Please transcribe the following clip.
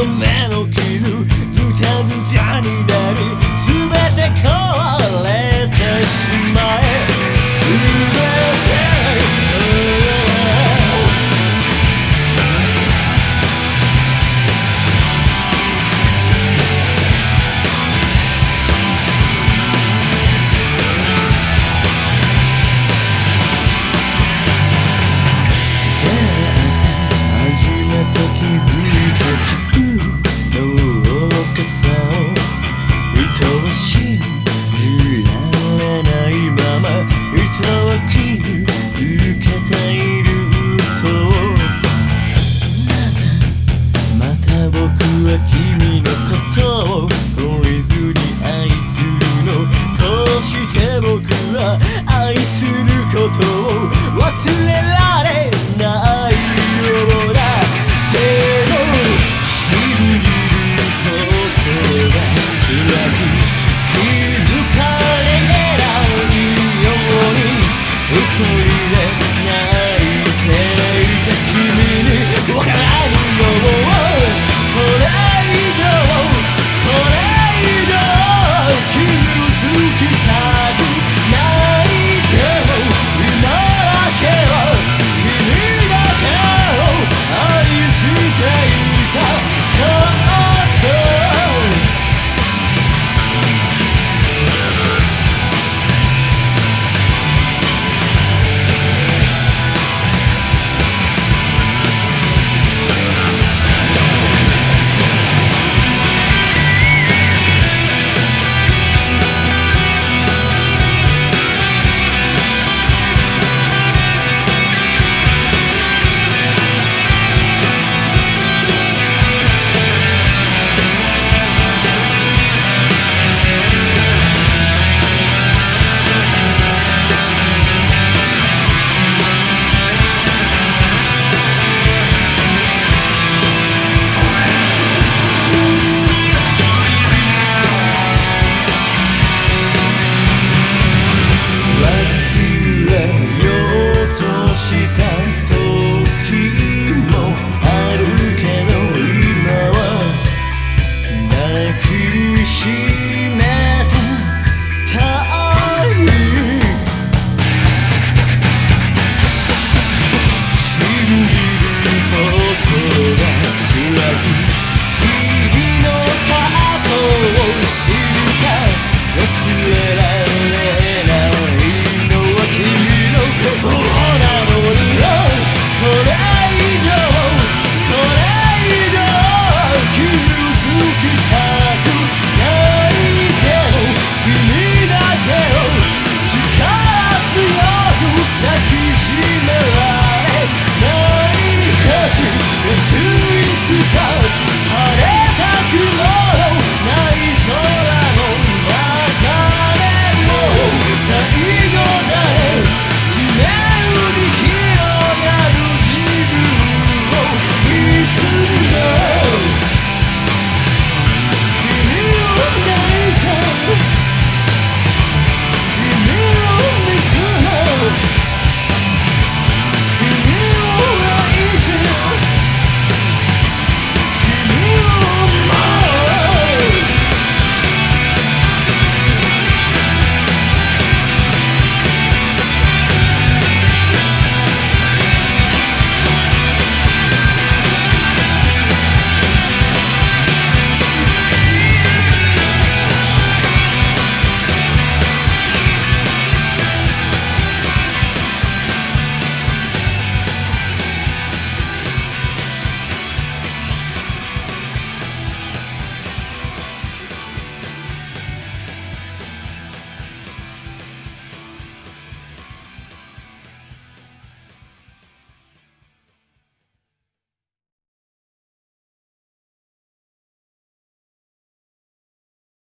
the man.